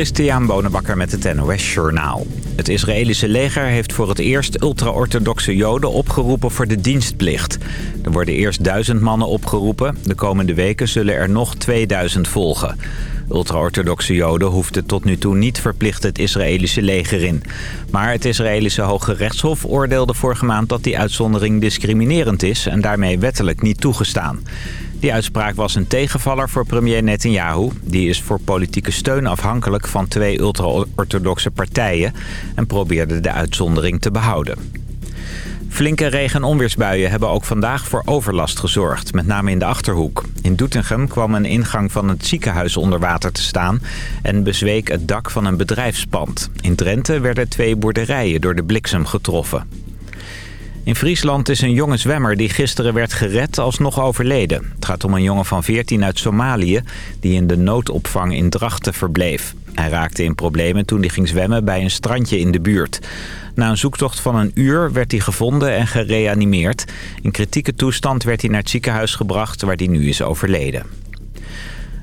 Christian Bonenbakker met het NOS Journaal. Het Israëlische leger heeft voor het eerst ultra-orthodoxe joden opgeroepen voor de dienstplicht. Er worden eerst duizend mannen opgeroepen. De komende weken zullen er nog 2000 volgen. Ultra-orthodoxe joden hoefden tot nu toe niet verplicht het Israëlische leger in. Maar het Israëlische Hoge Rechtshof oordeelde vorige maand dat die uitzondering discriminerend is... en daarmee wettelijk niet toegestaan. Die uitspraak was een tegenvaller voor premier Netanyahu. Die is voor politieke steun afhankelijk van twee ultra-orthodoxe partijen... en probeerde de uitzondering te behouden. Flinke regen- en onweersbuien hebben ook vandaag voor overlast gezorgd, met name in de Achterhoek. In Doetinchem kwam een ingang van het ziekenhuis onder water te staan en bezweek het dak van een bedrijfspand. In Drenthe werden twee boerderijen door de bliksem getroffen. In Friesland is een jonge zwemmer die gisteren werd gered alsnog overleden. Het gaat om een jongen van 14 uit Somalië die in de noodopvang in Drachten verbleef. Hij raakte in problemen toen hij ging zwemmen bij een strandje in de buurt. Na een zoektocht van een uur werd hij gevonden en gereanimeerd. In kritieke toestand werd hij naar het ziekenhuis gebracht waar hij nu is overleden.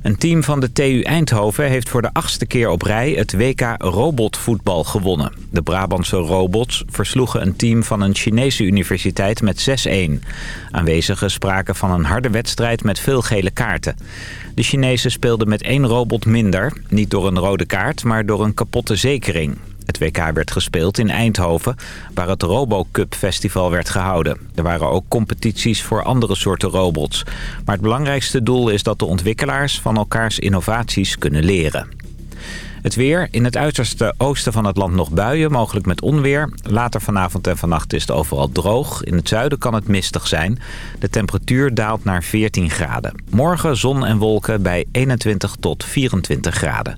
Een team van de TU Eindhoven heeft voor de achtste keer op rij het WK robotvoetbal gewonnen. De Brabantse robots versloegen een team van een Chinese universiteit met 6-1. Aanwezigen spraken van een harde wedstrijd met veel gele kaarten. De Chinezen speelden met één robot minder, niet door een rode kaart, maar door een kapotte zekering. Het WK werd gespeeld in Eindhoven, waar het RoboCup Festival werd gehouden. Er waren ook competities voor andere soorten robots. Maar het belangrijkste doel is dat de ontwikkelaars van elkaars innovaties kunnen leren. Het weer. In het uiterste oosten van het land nog buien, mogelijk met onweer. Later vanavond en vannacht is het overal droog. In het zuiden kan het mistig zijn. De temperatuur daalt naar 14 graden. Morgen zon en wolken bij 21 tot 24 graden.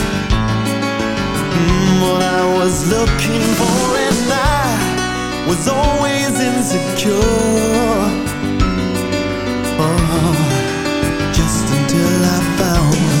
what I was looking for and I was always insecure. Oh, just until I found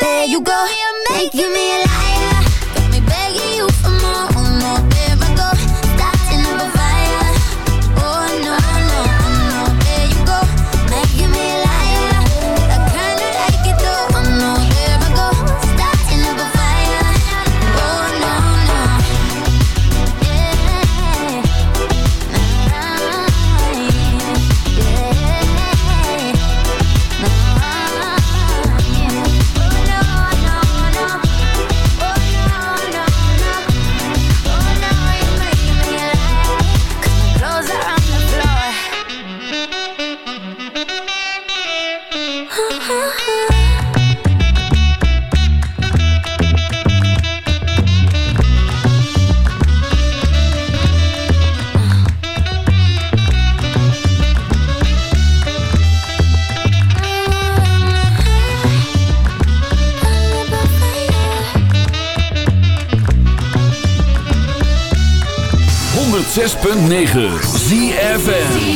there you go, making me a liar 106.9 ZFN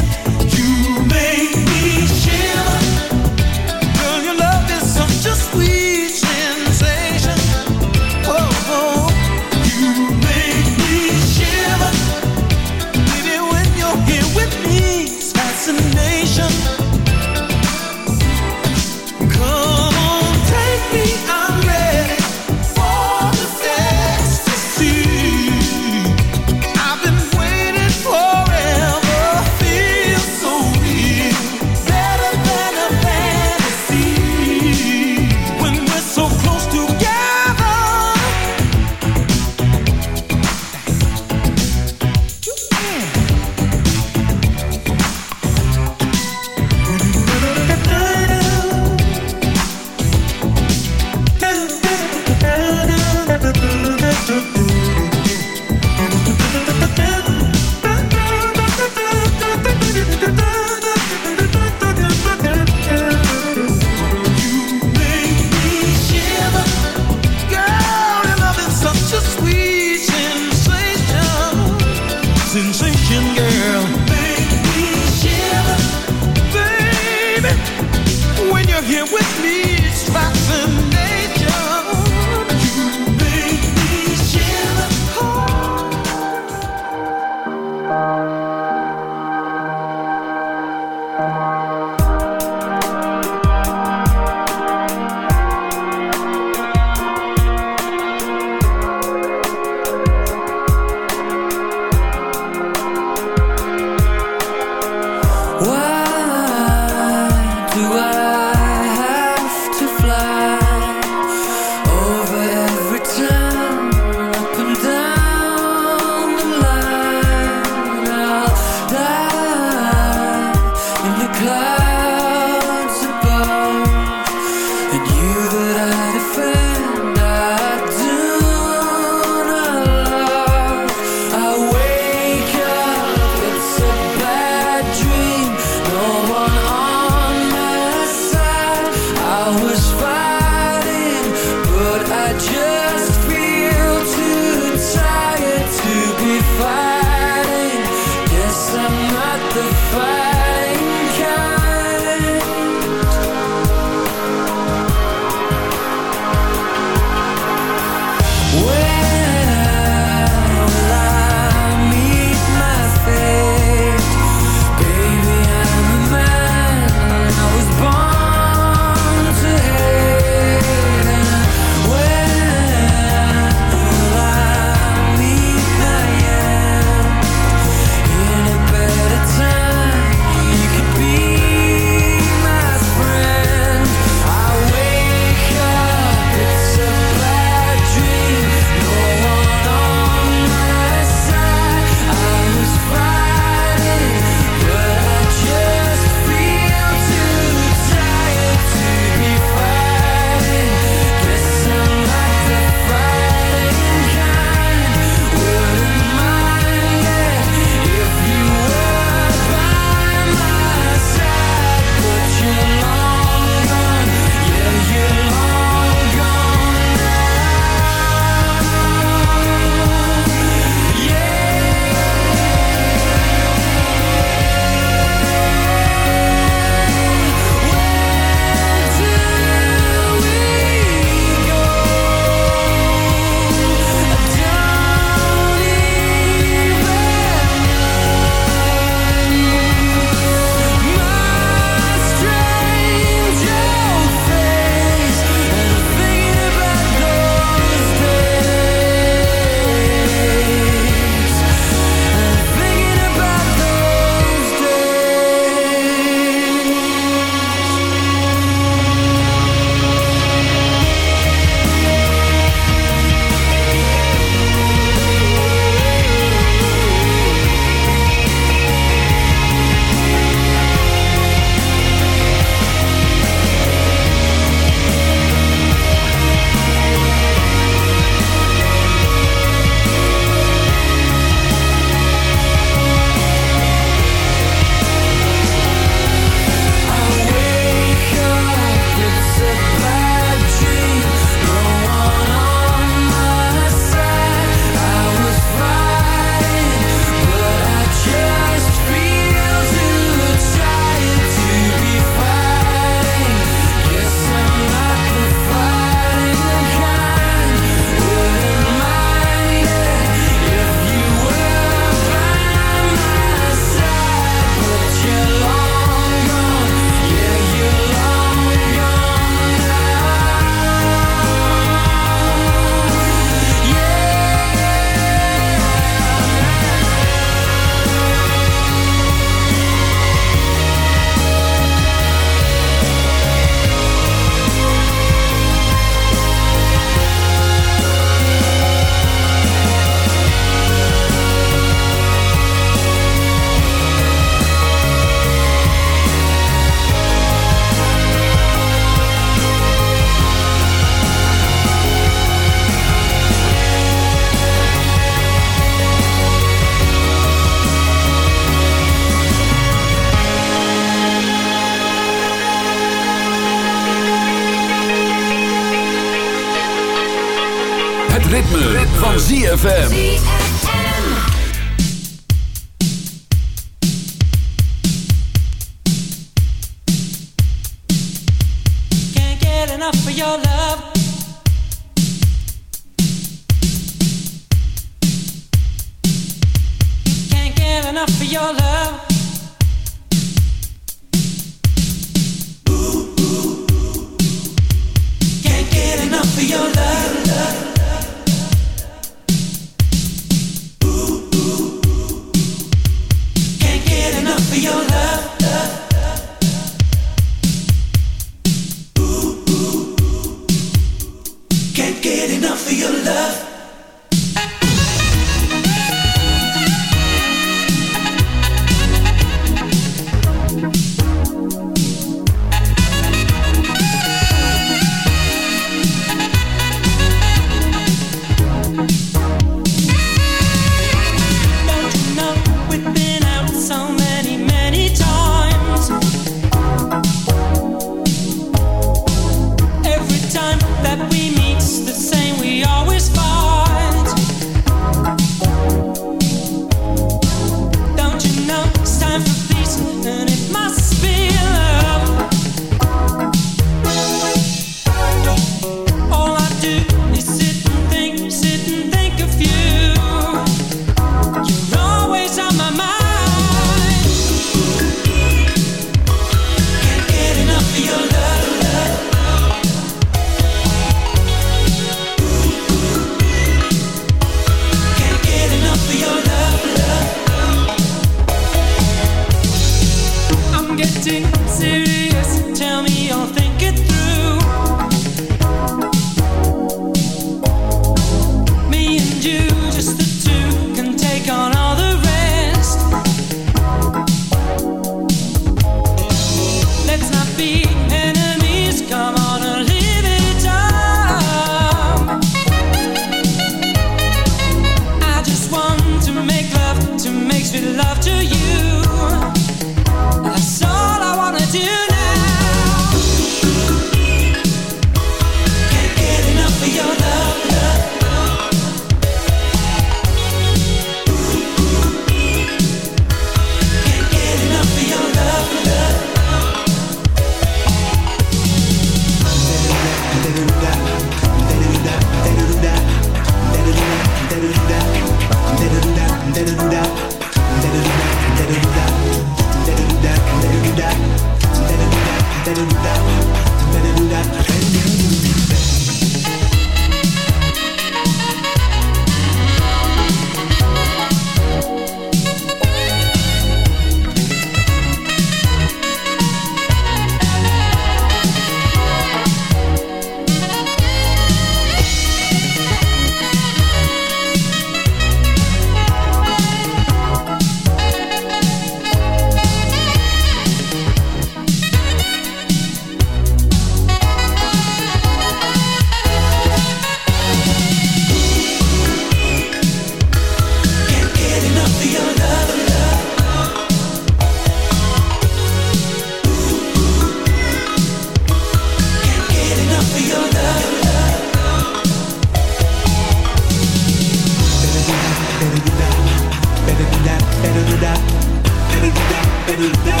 Better do that.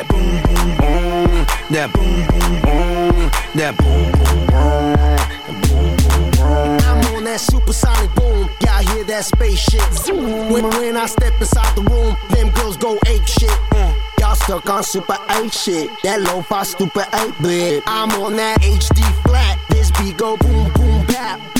That boom boom boom. That boom boom boom. That boom boom boom. Boom boom boom. I'm on that supersonic boom. Y'all hear that spaceship? Zoom. When, when I step inside the room, them girls go ape shit. Mm. Y'all stuck on super 8 shit. That lo-fi stupid 8 bit. I'm on that HD flat. This beat go boom boom bap.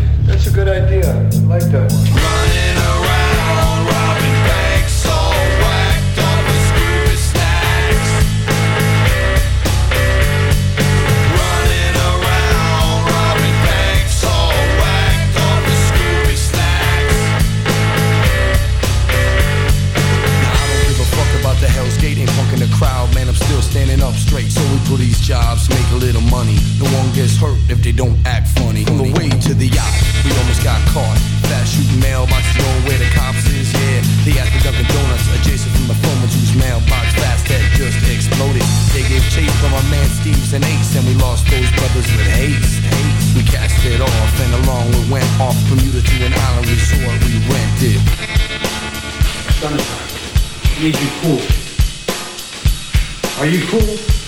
that's a good idea. I like that one. Running around, robbing banks, all whacked up with Scooby snacks. Running around, robbing banks, all whacked up with Scooby snacks. Now I don't give a fuck about the Hell's Gate, ain't punking the crowd, man. I'm still standing up straight. So we do these jobs, make a little money. No one gets hurt if they don't act funny. On the way to the yacht, we almost got caught. Fast shooting mailboxes going where the cops is, yeah. They at the Dunkin' Donuts, adjacent from the phone whose mailbox fast had just exploded. They gave chase from our man Steve's and Ace, and we lost those brothers with haste. We cast it off, and along we went off Bermuda to an island resort we rented. Sunshine, need you cool. Are you cool?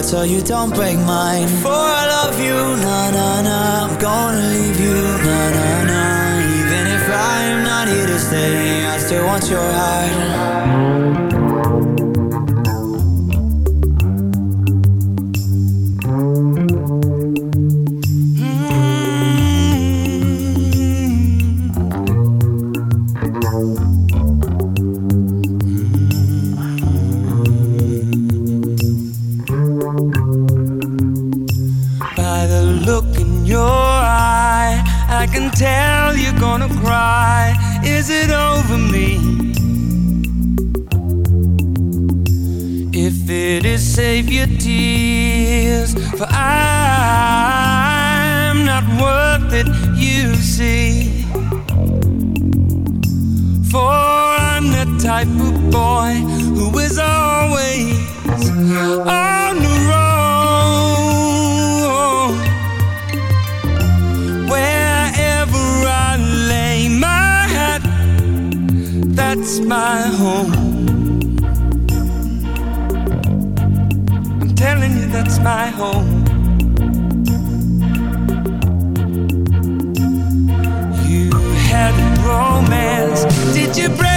heart so you don't break mine. For I love you, na na na I'm gonna leave you, na na na. Even if I'm not here to stay I still want your heart. type of boy who is always on the road. Wherever I lay my head, that's my home. I'm telling you, that's my home. romance. Did you break?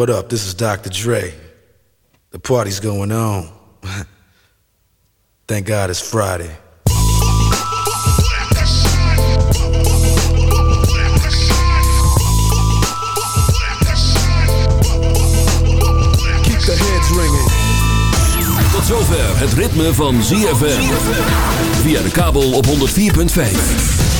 What up? This is Dr. Dre. The party's going on. Thank God it's Friday. Keep the heads ringing. Tot zover het ritme van ZFM. Via de kabel op 104.5.